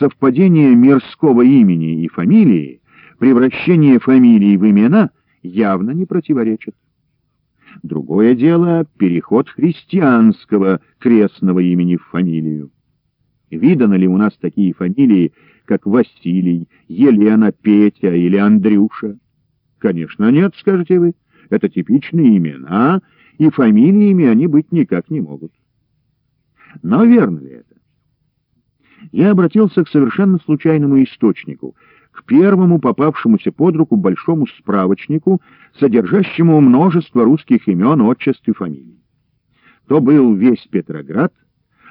совпадение мирского имени и фамилии, превращение фамилии в имена явно не противоречат. Другое дело — переход христианского крестного имени в фамилию. Видано ли у нас такие фамилии, как Василий, Елена, Петя или Андрюша? Конечно, нет, скажете вы. Это типичные имена, и фамилиями они быть никак не могут. Но верно ли это? Я обратился к совершенно случайному источнику, к первому попавшемуся под руку большому справочнику, содержащему множество русских имен, отчеств и фамилий. То был весь Петроград,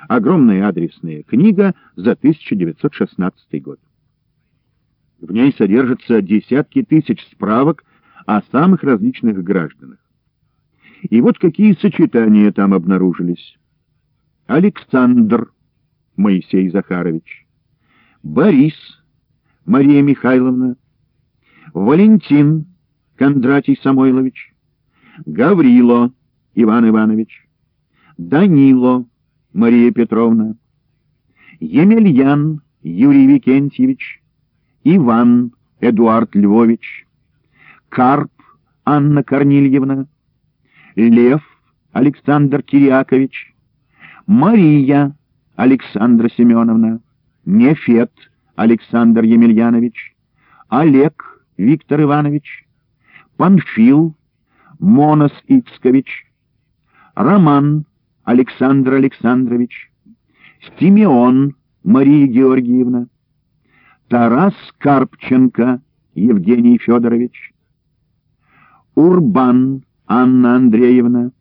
огромная адресная книга за 1916 год. В ней содержатся десятки тысяч справок о самых различных гражданах. И вот какие сочетания там обнаружились. Александр Моисей Захарович, Борис Мария Михайловна, Валентин Кондратий Самойлович, Гаврило Иван Иванович, Данило Мария Петровна, Емельян Юрий Викентьевич, Иван Эдуард Львович, Карп Анна Корнильевна, Лев Александр Кириакович, Мария Александра Семеновна, Нефет Александр Емельянович, Олег Виктор Иванович, Панфил Монос Ицкович, Роман Александр Александрович, Симеон Мария Георгиевна, Тарас Карпченко Евгений Федорович, Урбан Анна Андреевна,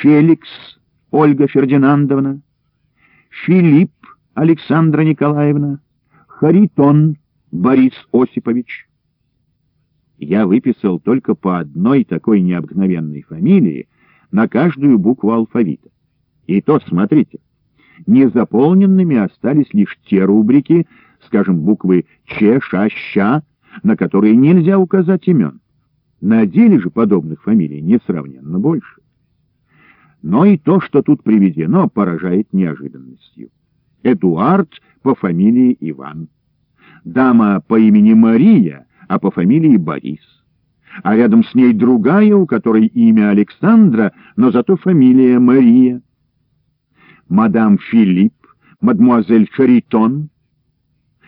Феликс Ольга Фердинандовна, Филипп Александра Николаевна, Харитон Борис Осипович. Я выписал только по одной такой необыкновенной фамилии на каждую букву алфавита. И то, смотрите, незаполненными остались лишь те рубрики, скажем, буквы Ч, Ш, Щ, на которые нельзя указать имен. На деле же подобных фамилий несравненно больше. Но и то, что тут приведено, поражает неожиданностью. Эдуард по фамилии Иван. Дама по имени Мария, а по фамилии Борис. А рядом с ней другая, у которой имя Александра, но зато фамилия Мария. Мадам Филипп, мадмуазель Харитон,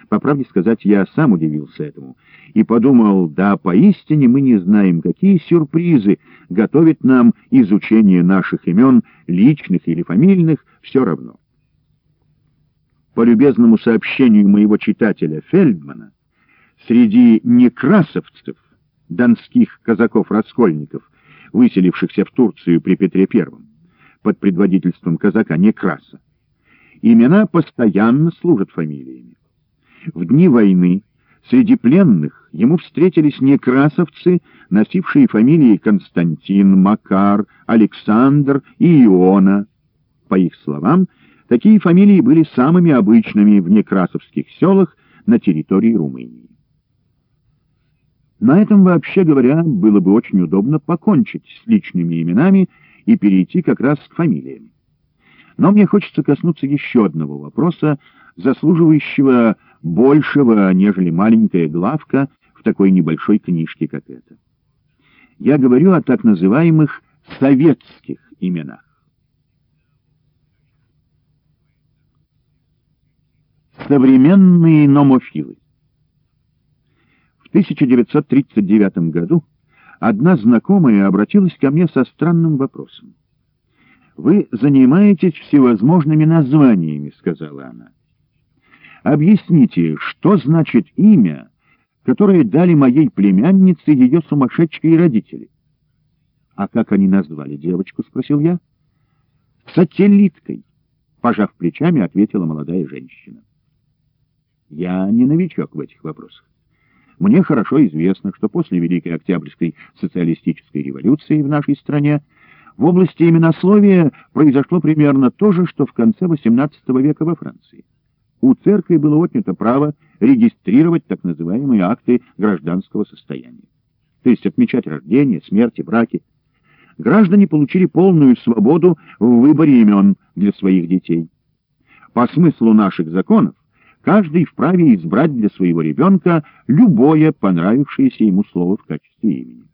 по правде сказать, я сам удивился этому и подумал, да, поистине мы не знаем, какие сюрпризы готовит нам изучение наших имен, личных или фамильных, все равно. По любезному сообщению моего читателя Фельдмана, среди некрасовцев, донских казаков-раскольников, выселившихся в Турцию при Петре I, под предводительством казака Некраса, имена постоянно служат фамилиями. В дни войны среди пленных ему встретились некрасовцы, носившие фамилии Константин, Макар, Александр и Иона. По их словам, такие фамилии были самыми обычными в некрасовских селах на территории Румынии. На этом, вообще говоря, было бы очень удобно покончить с личными именами и перейти как раз к фамилиям. Но мне хочется коснуться еще одного вопроса, заслуживающего большего, нежели маленькая главка в такой небольшой книжке, как эта. Я говорю о так называемых советских именах. Современные номофилы. В 1939 году одна знакомая обратилась ко мне со странным вопросом. «Вы занимаетесь всевозможными названиями», — сказала она. Объясните, что значит имя, которое дали моей племяннице ее сумасшедшие родители? — А как они назвали девочку? — спросил я. — Сателлиткой, — пожав плечами, ответила молодая женщина. Я не новичок в этих вопросах. Мне хорошо известно, что после Великой Октябрьской социалистической революции в нашей стране в области именословия произошло примерно то же, что в конце XVIII века во Франции у церкви было отнято право регистрировать так называемые акты гражданского состояния, то есть отмечать рождение, смерть и браки. Граждане получили полную свободу в выборе имен для своих детей. По смыслу наших законов, каждый вправе избрать для своего ребенка любое понравившееся ему слово в качестве имени.